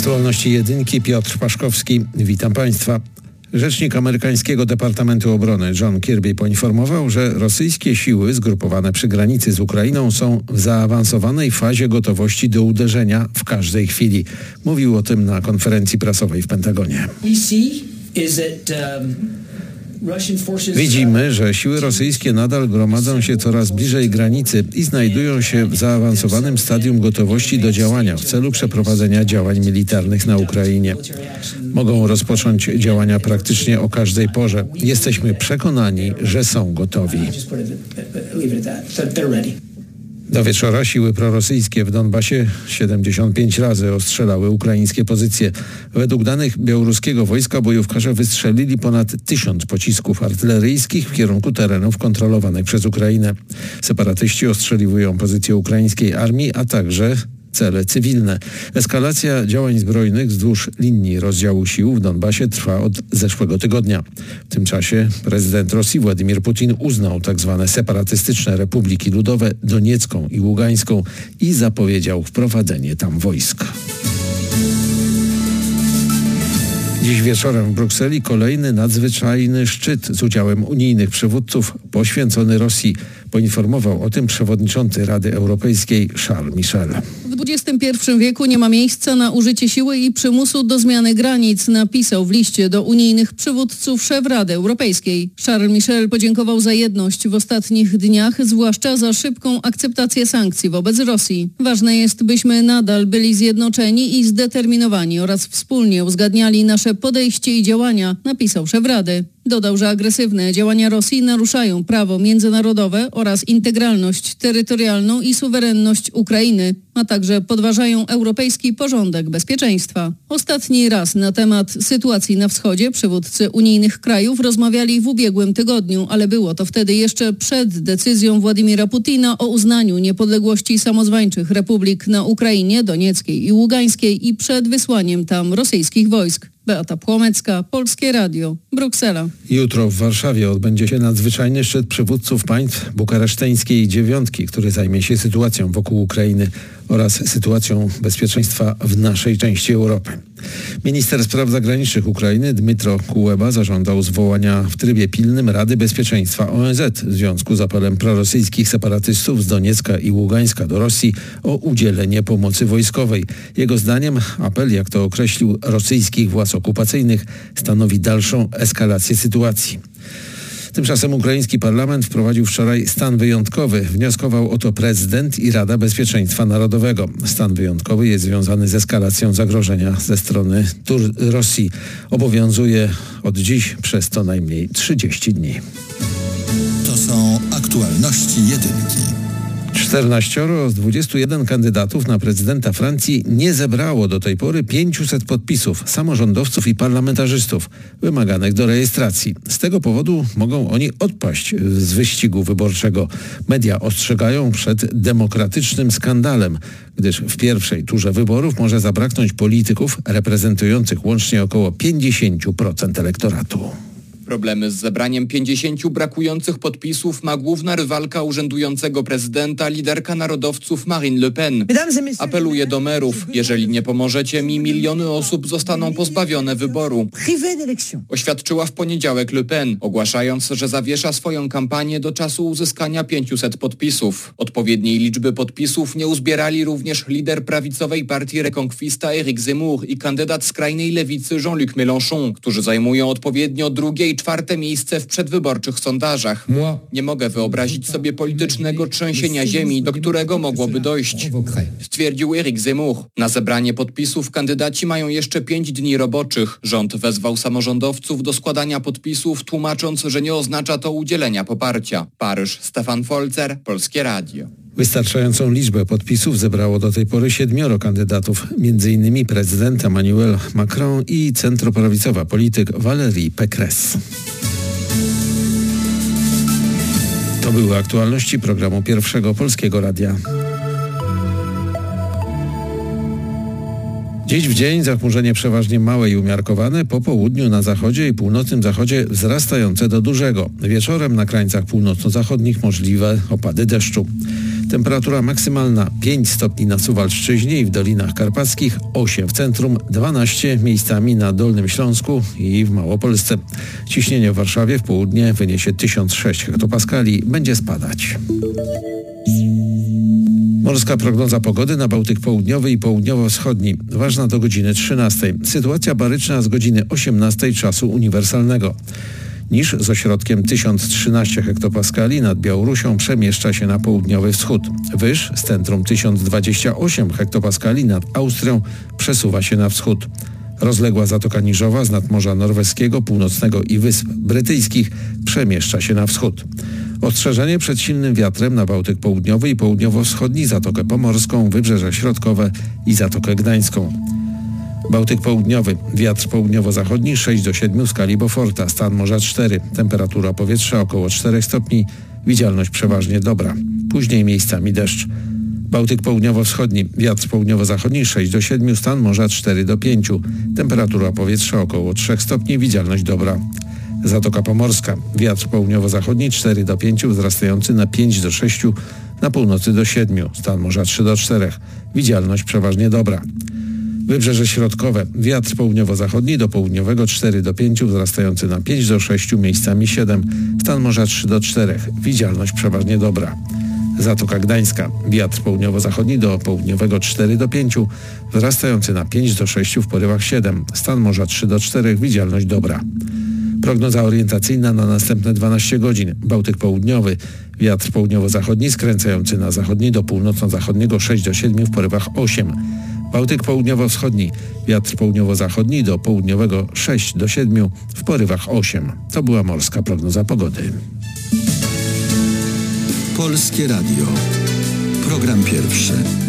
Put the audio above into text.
Aktualności jedynki Piotr Paszkowski. Witam Państwa. Rzecznik amerykańskiego Departamentu Obrony John Kirby poinformował, że rosyjskie siły zgrupowane przy granicy z Ukrainą są w zaawansowanej fazie gotowości do uderzenia w każdej chwili. Mówił o tym na konferencji prasowej w Pentagonie. Widzimy, że siły rosyjskie nadal gromadzą się coraz bliżej granicy i znajdują się w zaawansowanym stadium gotowości do działania w celu przeprowadzenia działań militarnych na Ukrainie. Mogą rozpocząć działania praktycznie o każdej porze. Jesteśmy przekonani, że są gotowi. Do wieczora siły prorosyjskie w Donbasie 75 razy ostrzelały ukraińskie pozycje. Według danych białoruskiego wojska bojówkarze wystrzelili ponad tysiąc pocisków artyleryjskich w kierunku terenów kontrolowanych przez Ukrainę. Separatyści ostrzeliwują pozycje ukraińskiej armii, a także cele cywilne. Eskalacja działań zbrojnych wzdłuż linii rozdziału sił w Donbasie trwa od zeszłego tygodnia. W tym czasie prezydent Rosji Władimir Putin uznał tzw. Tak separatystyczne republiki ludowe Doniecką i Ługańską i zapowiedział wprowadzenie tam wojsk. Dziś wieczorem w Brukseli kolejny nadzwyczajny szczyt z udziałem unijnych przywódców poświęcony Rosji. Poinformował o tym przewodniczący Rady Europejskiej Charles Michel. W XXI wieku nie ma miejsca na użycie siły i przymusu do zmiany granic, napisał w liście do unijnych przywódców szef Rady Europejskiej. Charles Michel podziękował za jedność w ostatnich dniach, zwłaszcza za szybką akceptację sankcji wobec Rosji. Ważne jest, byśmy nadal byli zjednoczeni i zdeterminowani oraz wspólnie uzgadniali nasze podejście i działania, napisał szef Rady. Dodał, że agresywne działania Rosji naruszają prawo międzynarodowe oraz integralność terytorialną i suwerenność Ukrainy, a także podważają europejski porządek bezpieczeństwa. Ostatni raz na temat sytuacji na wschodzie przywódcy unijnych krajów rozmawiali w ubiegłym tygodniu, ale było to wtedy jeszcze przed decyzją Władimira Putina o uznaniu niepodległości samozwańczych republik na Ukrainie, Donieckiej i Ługańskiej i przed wysłaniem tam rosyjskich wojsk. Beata Płomecka, Polskie Radio, Bruksela. Jutro w Warszawie odbędzie się nadzwyczajny szczyt przywódców państw bukareszteńskiej dziewiątki, który zajmie się sytuacją wokół Ukrainy oraz sytuacją bezpieczeństwa w naszej części Europy. Minister Spraw Zagranicznych Ukrainy Dmytro Kułeba zażądał zwołania w trybie pilnym Rady Bezpieczeństwa ONZ w związku z apelem prorosyjskich separatystów z Doniecka i Ługańska do Rosji o udzielenie pomocy wojskowej. Jego zdaniem apel, jak to określił rosyjskich władz okupacyjnych, stanowi dalszą eskalację sytuacji. Tymczasem ukraiński parlament wprowadził wczoraj stan wyjątkowy. Wnioskował o to prezydent i Rada Bezpieczeństwa Narodowego. Stan wyjątkowy jest związany z eskalacją zagrożenia ze strony Tur Rosji. Obowiązuje od dziś przez co najmniej 30 dni. To są aktualności jedynki. 14 z 21 kandydatów na prezydenta Francji nie zebrało do tej pory 500 podpisów samorządowców i parlamentarzystów wymaganych do rejestracji. Z tego powodu mogą oni odpaść z wyścigu wyborczego. Media ostrzegają przed demokratycznym skandalem, gdyż w pierwszej turze wyborów może zabraknąć polityków reprezentujących łącznie około 50% elektoratu. Problemy z zebraniem 50 brakujących podpisów ma główna rywalka urzędującego prezydenta, liderka narodowców Marine Le Pen. Apeluje do merów, jeżeli nie pomożecie mi, miliony osób zostaną pozbawione wyboru. Oświadczyła w poniedziałek Le Pen, ogłaszając, że zawiesza swoją kampanię do czasu uzyskania 500 podpisów. Odpowiedniej liczby podpisów nie uzbierali również lider prawicowej partii Reconquista Eric Zemmour i kandydat skrajnej lewicy Jean-Luc Mélenchon, którzy zajmują odpowiednio drugie i czwarte miejsce w przedwyborczych sondażach. Nie mogę wyobrazić sobie politycznego trzęsienia ziemi, do którego mogłoby dojść, stwierdził Eric Zemmour. Na zebranie podpisów kandydaci mają jeszcze pięć dni roboczych. Rząd wezwał samorządowców do składania podpisów, tłumacząc, że nie oznacza to udzielenia poparcia. Paryż, Stefan Folzer, Polskie Radio. Wystarczającą liczbę podpisów zebrało do tej pory siedmioro kandydatów, m.in. prezydent Emmanuel Macron i centroprawicowa polityk Valérie Pécresse. To były aktualności programu Pierwszego Polskiego Radia. Dziś w dzień zachmurzenie przeważnie małe i umiarkowane, po południu na zachodzie i północnym zachodzie wzrastające do dużego. Wieczorem na krańcach północno-zachodnich możliwe opady deszczu. Temperatura maksymalna 5 stopni na Suwalszczyźnie i w Dolinach Karpackich, 8 w centrum, 12 miejscami na Dolnym Śląsku i w Małopolsce. Ciśnienie w Warszawie w południe wyniesie 1006 hektopaskali, będzie spadać. Morska prognoza pogody na Bałtyk Południowy i Południowo-Wschodni. Ważna do godziny 13. Sytuacja baryczna z godziny 18 czasu uniwersalnego. Niż z ośrodkiem 1013 hektopaskali nad Białorusią przemieszcza się na południowy wschód. Wyż z centrum 1028 hektopaskali nad Austrią przesuwa się na wschód. Rozległa Zatoka Niżowa z nadmorza norweskiego, północnego i Wysp Brytyjskich przemieszcza się na wschód. Ostrzeżenie przed silnym wiatrem na Bałtyk Południowy i Południowo-Wschodni, Zatokę Pomorską, Wybrzeże Środkowe i Zatokę Gdańską. Bałtyk Południowy, wiatr południowo-zachodni 6 do 7 w skali Beauforta, stan morza 4, temperatura powietrza około 4 stopni, widzialność przeważnie dobra. Później miejscami deszcz. Bałtyk południowo-wschodni, wiatr południowo-zachodni 6 do 7, stan morza 4 do 5, temperatura powietrza około 3 stopni, widzialność dobra. Zatoka Pomorska. Wiatr południowo-zachodni 4 do 5, wzrastający na 5 do 6, na północy do 7, stan morza 3 do 4. Widzialność przeważnie dobra. Wybrzeże Środkowe. Wiatr południowo-zachodni do południowego 4 do 5, wzrastający na 5 do 6, miejscami 7, stan morza 3 do 4. Widzialność przeważnie dobra. Zatoka Gdańska. Wiatr południowo-zachodni do południowego 4 do 5, wzrastający na 5 do 6 w porywach 7, stan morza 3 do 4, widzialność dobra. Prognoza orientacyjna na następne 12 godzin. Bałtyk południowy. Wiatr południowo-zachodni skręcający na zachodni do północno-zachodniego 6 do 7 w porywach 8. Bałtyk południowo-wschodni. Wiatr południowo-zachodni do południowego 6 do 7 w porywach 8. To była morska prognoza pogody. Polskie Radio. Program pierwszy.